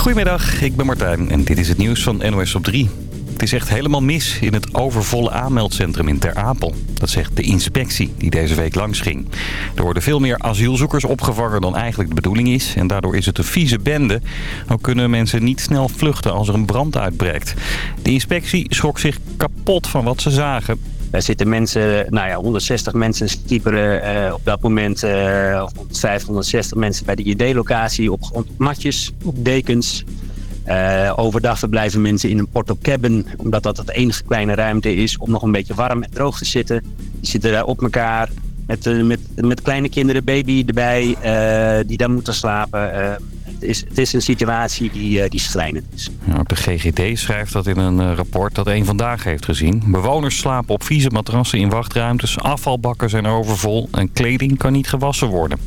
Goedemiddag, ik ben Martijn en dit is het nieuws van NOS op 3. Het is echt helemaal mis in het overvolle aanmeldcentrum in Ter Apel. Dat zegt de inspectie die deze week langs ging. Er worden veel meer asielzoekers opgevangen dan eigenlijk de bedoeling is. En daardoor is het een vieze bende. Ook kunnen mensen niet snel vluchten als er een brand uitbreekt. De inspectie schrok zich kapot van wat ze zagen. Er zitten mensen, nou ja, 160 mensen skieperen uh, op dat moment. Uh, of 560 mensen bij de ID-locatie op, op matjes, op dekens. Uh, overdag verblijven mensen in een porto cabin, omdat dat het enige kleine ruimte is om nog een beetje warm en droog te zitten. Die zitten daar op elkaar met, met, met kleine kinderen, baby erbij, die daar moeten slapen. Het, is, het is een situatie die, die schrijnend is. Ook de GGD schrijft dat in een rapport dat één vandaag heeft gezien. Bewoners slapen op vieze matrassen in wachtruimtes, afvalbakken zijn overvol en kleding kan niet gewassen worden.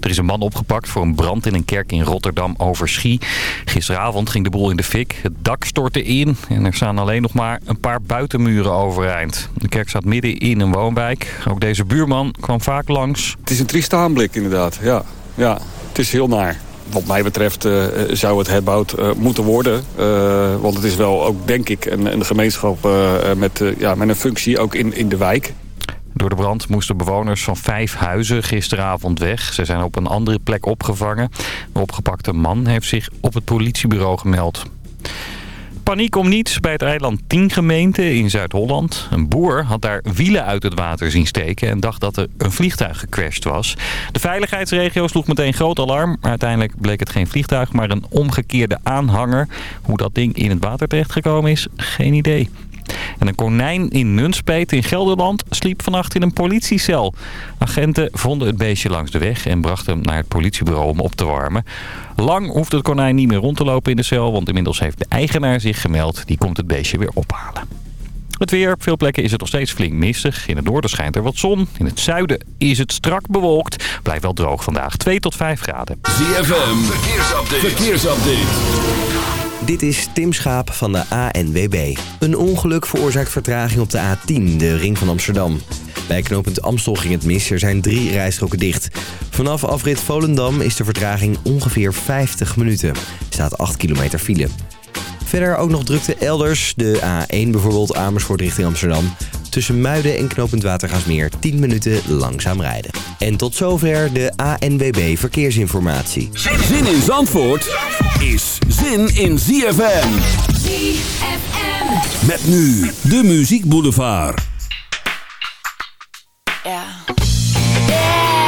Er is een man opgepakt voor een brand in een kerk in Rotterdam over Schie. Gisteravond ging de boel in de fik. Het dak stortte in en er staan alleen nog maar een paar buitenmuren overeind. De kerk staat midden in een woonwijk. Ook deze buurman kwam vaak langs. Het is een trieste aanblik inderdaad. Ja, ja het is heel naar. Wat mij betreft uh, zou het herbouwd uh, moeten worden. Want het is wel ook, denk ik, een, een gemeenschap met, ja, met een functie ook in, in de wijk. Door de brand moesten bewoners van vijf huizen gisteravond weg. Ze zijn op een andere plek opgevangen. De opgepakte man heeft zich op het politiebureau gemeld. Paniek om niets bij het eiland Tiengemeente in Zuid-Holland. Een boer had daar wielen uit het water zien steken en dacht dat er een vliegtuig gecrashed was. De veiligheidsregio sloeg meteen groot alarm. Uiteindelijk bleek het geen vliegtuig, maar een omgekeerde aanhanger. Hoe dat ding in het water terechtgekomen is, geen idee. En een konijn in Nunspeet in Gelderland sliep vannacht in een politiecel. Agenten vonden het beestje langs de weg en brachten hem naar het politiebureau om op te warmen. Lang hoeft het konijn niet meer rond te lopen in de cel, want inmiddels heeft de eigenaar zich gemeld. Die komt het beestje weer ophalen. Het weer. Op veel plekken is het nog steeds flink mistig. In het noorden schijnt er wat zon. In het zuiden is het strak bewolkt. Blijft wel droog vandaag. 2 tot 5 graden. ZFM. Verkeersupdate. Verkeersupdate. Dit is Tim Schaap van de ANWB. Een ongeluk veroorzaakt vertraging op de A10, de ring van Amsterdam. Bij knooppunt Amstel ging het mis, er zijn drie rijstroken dicht. Vanaf afrit Volendam is de vertraging ongeveer 50 minuten. Er staat 8 kilometer file. Verder ook nog drukte elders, de A1 bijvoorbeeld Amersfoort richting Amsterdam. Tussen Muiden en knooppunt Watergaasmeer 10 minuten langzaam rijden. En tot zover de ANWB Verkeersinformatie. Zin in Zandvoort is zin in ZFM. ZFM. Met nu de Muziek Boulevard. Ja. Yeah,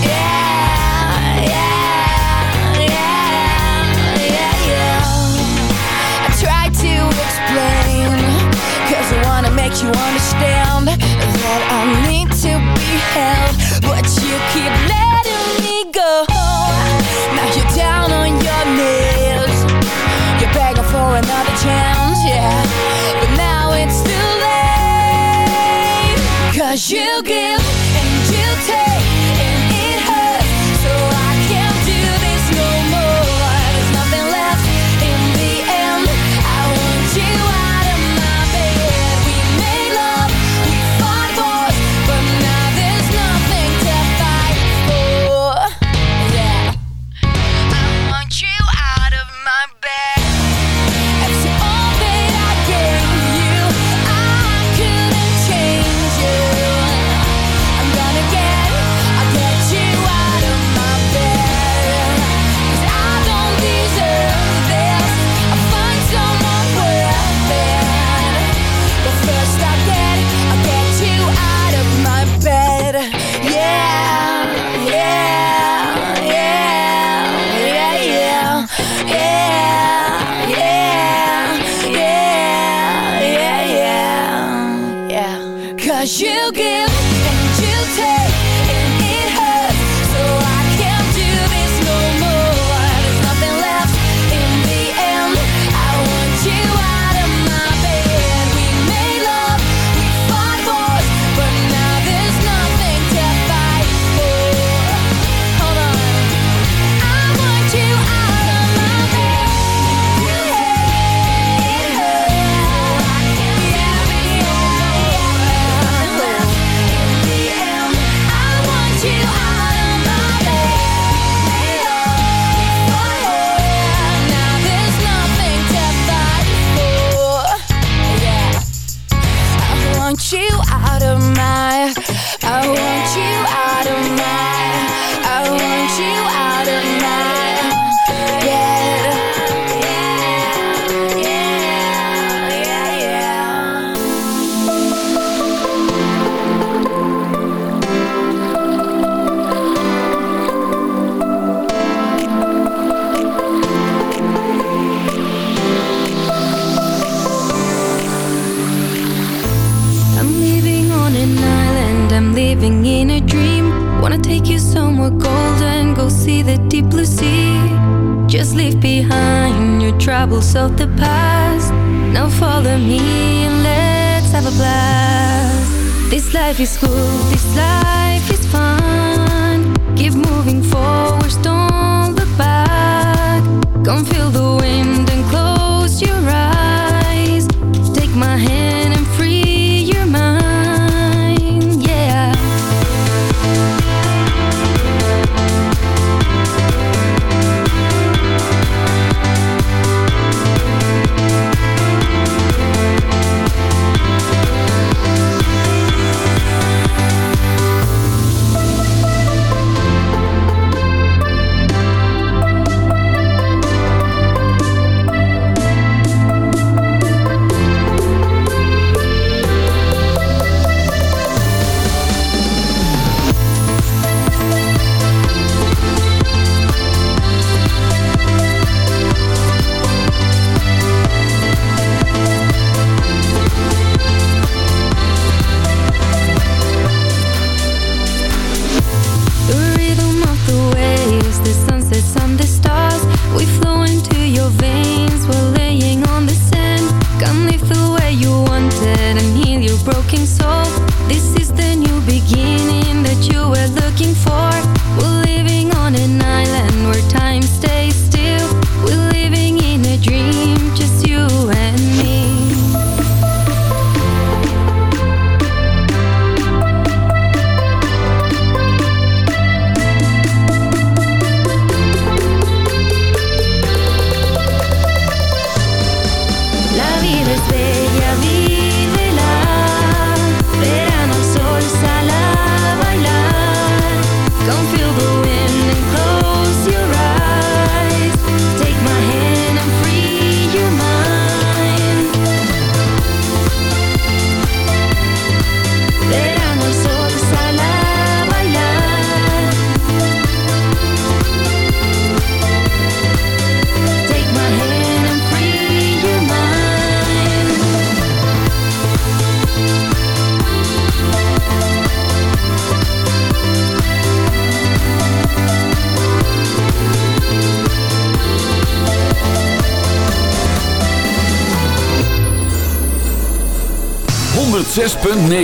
Yeah,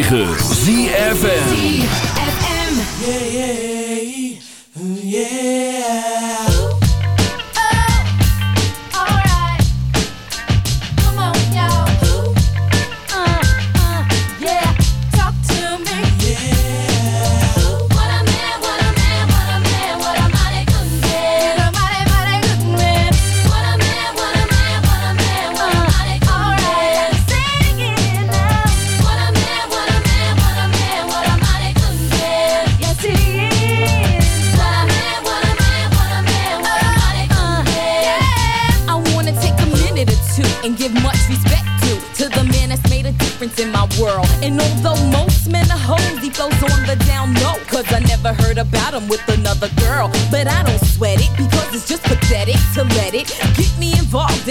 106.9 yeah.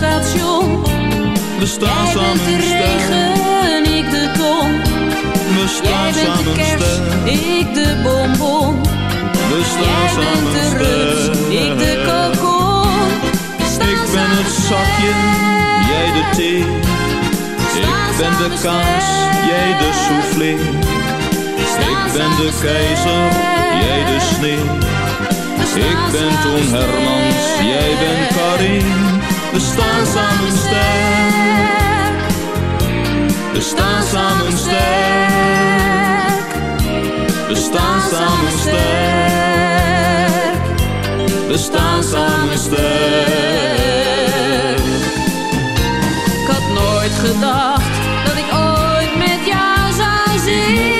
station. we staan Jij bent de regen, ik de ton. We Jij staan bent de kerst, ik de bonbon. we staan Jij bent de ik de kokon. Ik ben het zakje, jij de thee. Ik ben de kaas, jij de soufflé. Ik ben de keizer, jij de sneeuw. Ik ben Toon Hermans, jij bent Karin. We staan samen sterk. We staan samen sterk. We staan samen sterk. We staan samen sterk. Ik had nooit gedacht dat ik ooit met jou zou zingen.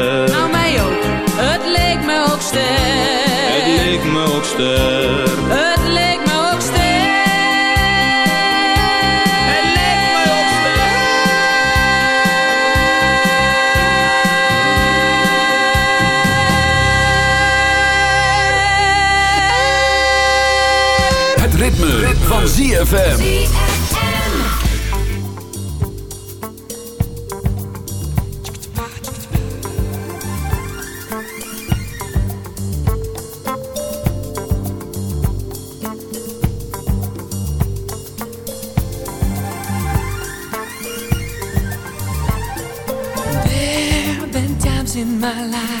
sterk. Het leek me ook sterk. Het leek me ook sterk. Het leek me ook Het ritme, van ZFM. My life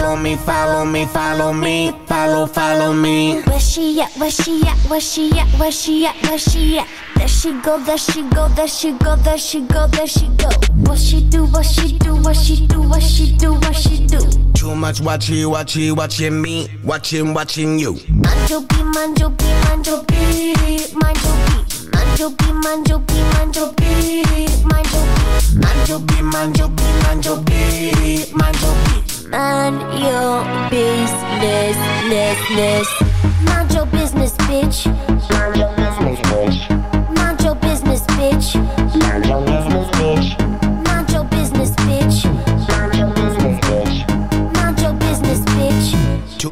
follow me, follow me, follow me, follow, follow me. Where she at, where she at, where she at, where she at, where she at? There she go, there she go, there she go, there she go, there she go. What she do, what she do, what she do, what she do, what she do. Too much watching, watching, watching me, watching, watching you. Mind your beat, mind your beat, mind your beat, mind your beat manjobi. Man your business, less. Mind your business, bitch. Mind your business, bitch. Mind your business, bitch. Mind your business, bitch.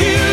You.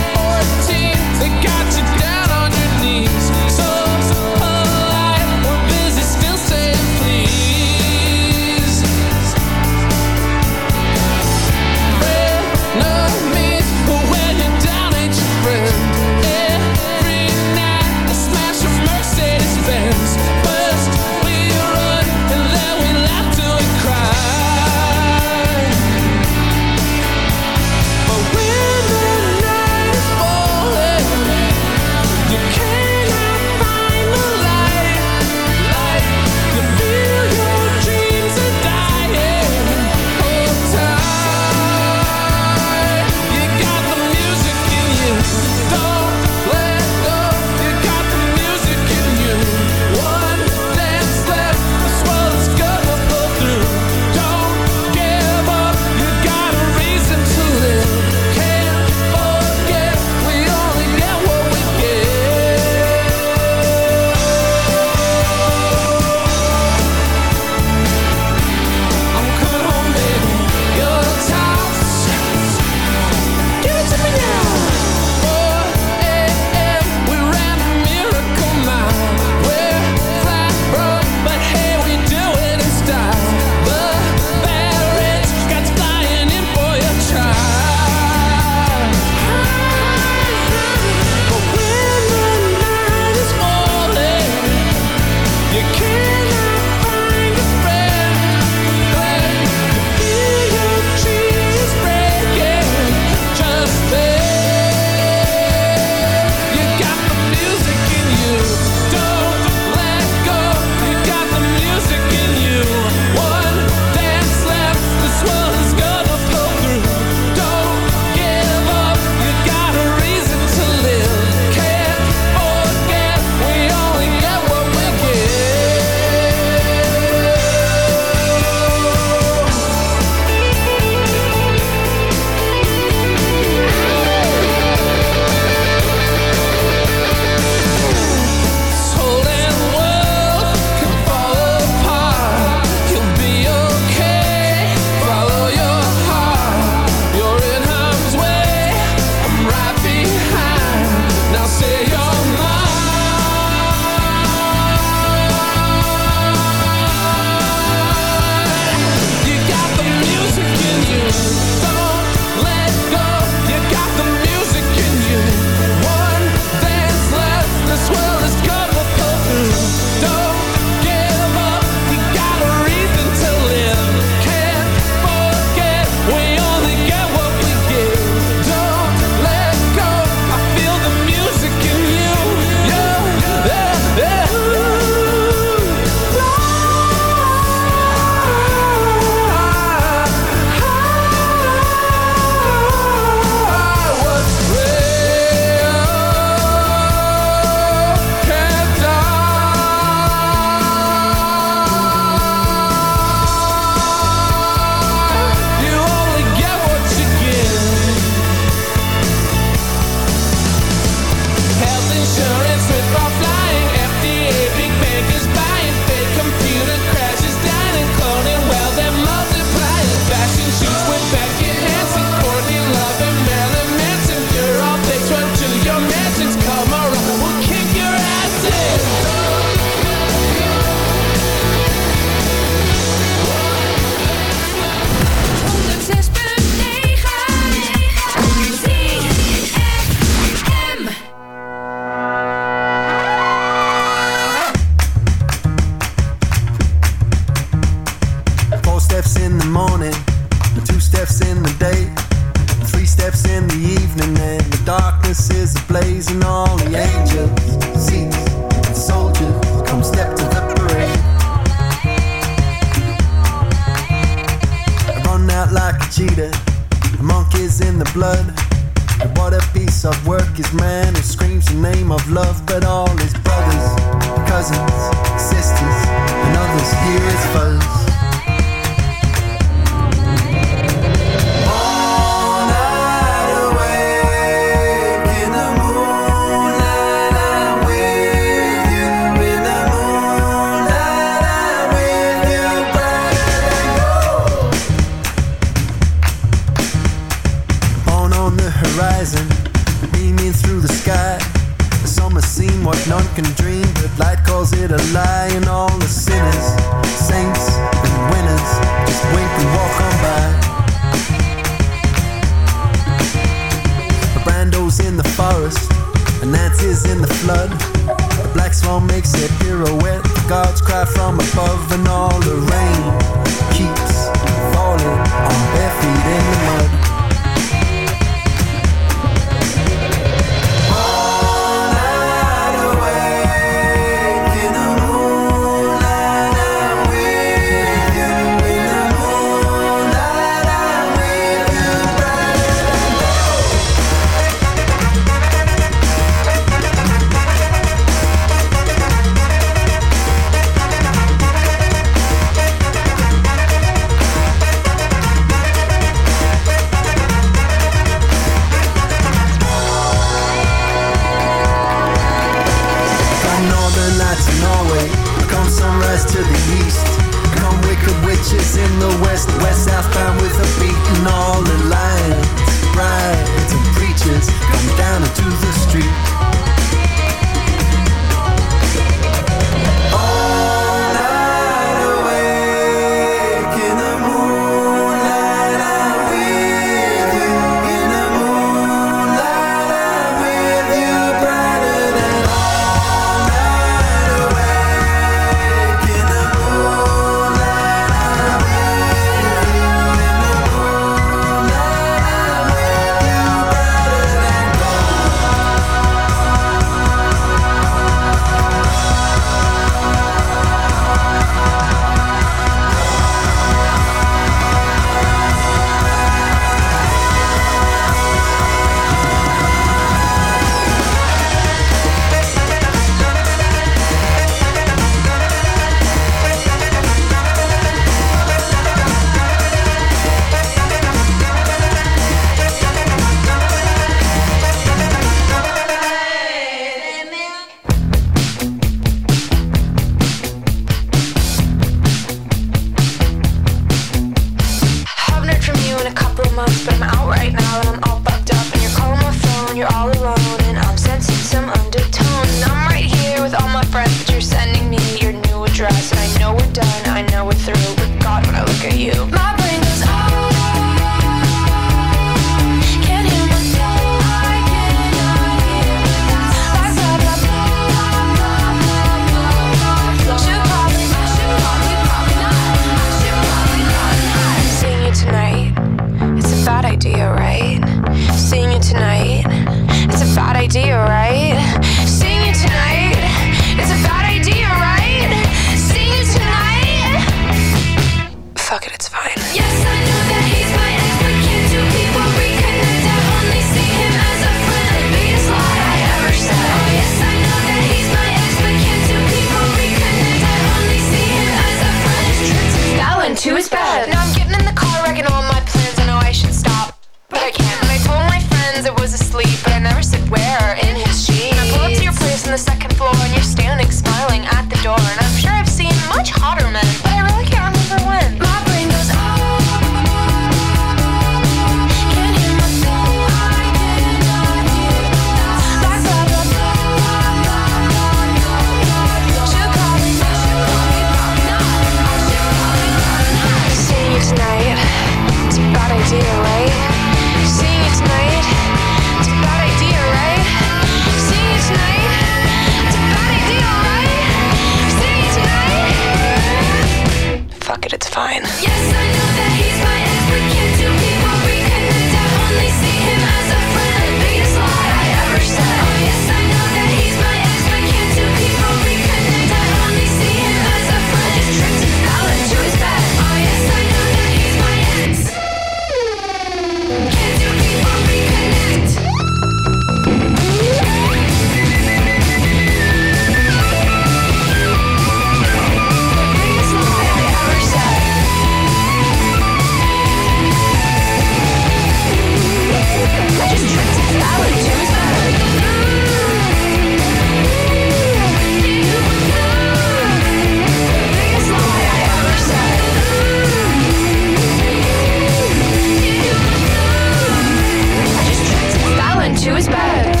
She was bad.